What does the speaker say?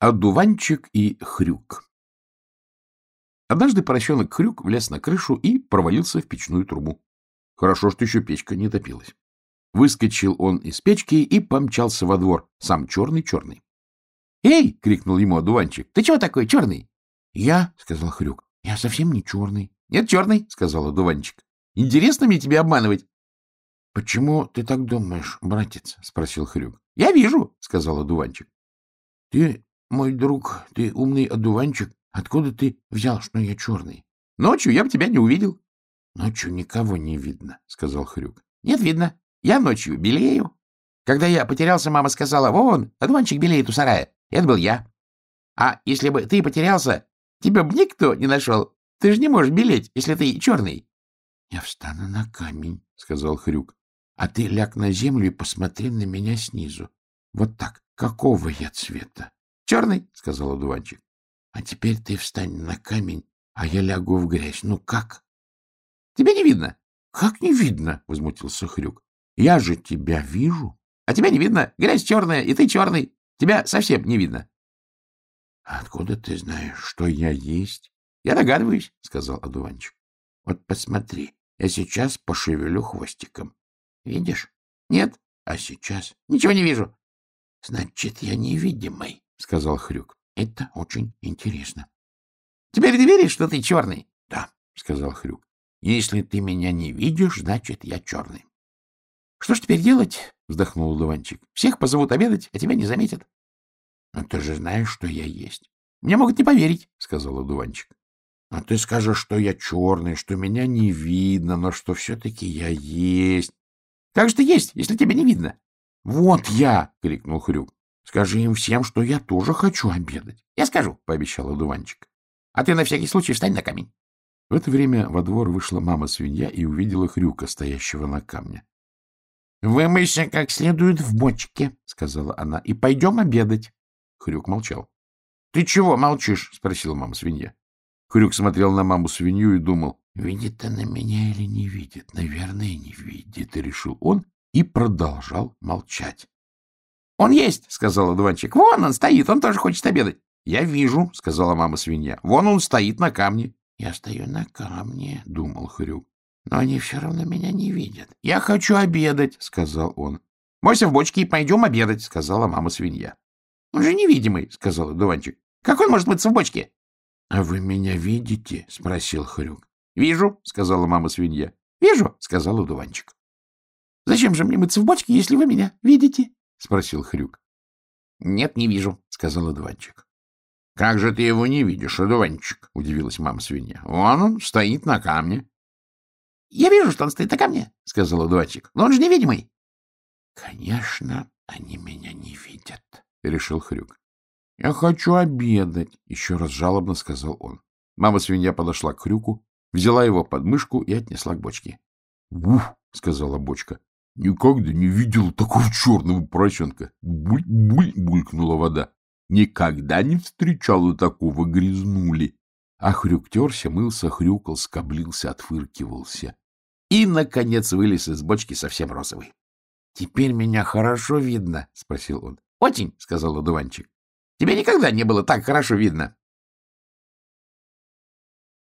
Одуванчик и хрюк Однажды поросенок хрюк влез на крышу и провалился в печную трубу. Хорошо, что еще печка не топилась. Выскочил он из печки и помчался во двор, сам черный-черный. «Эй!» — крикнул ему одуванчик. «Ты чего такой черный?» «Я», — сказал Хрюк, — «я совсем не черный». «Нет, черный», — сказал одуванчик. «Интересно мне тебя обманывать?» «Почему ты так думаешь, братец?» — спросил Хрюк. «Я вижу», — сказал одуванчик. «Ты мой друг, ты умный одуванчик. Откуда ты взял, что я черный? Ночью я бы тебя не увидел. Ночью никого не видно, сказал Хрюк. Нет, видно. Я ночью белею. Когда я потерялся, мама сказала, вон, одуванчик белеет у сарая. Это был я. А если бы ты потерялся, тебя бы никто не нашел. Ты же не можешь белеть, если ты черный. — Я встану на камень, — сказал Хрюк. — А ты ляг на землю и посмотри на меня снизу. Вот так. Какого я цвета? Черный, — сказал одуванчик. — А теперь ты встань на камень, а я лягу в грязь. Ну как? — Тебя не видно. — Как не видно? — возмутился Хрюк. — Я же тебя вижу. — А тебя не видно. Грязь черная, и ты черный. Тебя совсем не видно. — Откуда ты знаешь, что я есть? — Я догадываюсь, — сказал одуванчик. — Вот посмотри, я сейчас пошевелю хвостиком. Видишь? — Нет. — А сейчас? — Ничего не вижу. — Значит, я невидимый. — сказал Хрюк. — Это очень интересно. — Теперь ты веришь, что ты черный? — Да, — сказал Хрюк. — Если ты меня не видишь, значит, я черный. — Что ж теперь делать? — вздохнул Луванчик. — Всех позовут обедать, а тебя не заметят. — Но ты же знаешь, что я есть. — Мне могут не поверить, — сказал Дуванчик. — А ты скажешь, что я черный, что меня не видно, но что все-таки я есть. — Как же ты есть, если тебя не видно? — Вот я! — крикнул Хрюк. Скажи им всем, что я тоже хочу обедать. — Я скажу, — пообещал одуванчик. — А ты на всякий случай встань на камень. В это время во двор вышла мама-свинья и увидела Хрюка, стоящего на камне. — Вымойся как следует в бочке, — сказала она, — и пойдем обедать. Хрюк молчал. — Ты чего молчишь? — спросила мама-свинья. Хрюк смотрел на маму-свинью и думал, видит она меня или не видит. Наверное, не видит, решил он, и продолжал молчать. — Он есть, — сказал одуванчик. — Вон он стоит, он тоже хочет обедать. — Я вижу, — сказала мама-свинья. — Вон он стоит на камне. — Я стою на камне, — думал Хрюк. — Но они все равно меня не видят. — Я хочу обедать, — сказал он. — Мойся в бочке и пойдем обедать, — сказала мама-свинья. — Он же невидимый, — сказал одуванчик. — Как он может мыться в бочке? — А вы меня видите? — спросил Хрюк. — Вижу, — сказала мама-свинья. — Вижу, — сказал одуванчик. — Зачем же мне мыться в бочке, если вы меня видите? — спросил Хрюк. — Нет, не вижу, — сказал одуванчик. — Как же ты его не видишь, одуванчик? — удивилась мама свинья. — Вон он стоит на камне. — Я вижу, что он стоит на камне, — сказал одуванчик. — Но он же невидимый. — Конечно, они меня не видят, — решил Хрюк. — Я хочу обедать, — еще раз жалобно сказал он. Мама-свинья подошла к Хрюку, взяла его под мышку и отнесла к бочке. — Уф! — сказала бочка. Никогда не видел такого черного поросенка. Буль-буль, булькнула вода. Никогда не встречала такого грязнули. А хрюк терся, мылся, хрюкал, скоблился, отфыркивался. И, наконец, вылез из бочки совсем розовый. — Теперь меня хорошо видно? — спросил он. — Очень, — сказал одуванчик. — Тебе никогда не было так хорошо видно.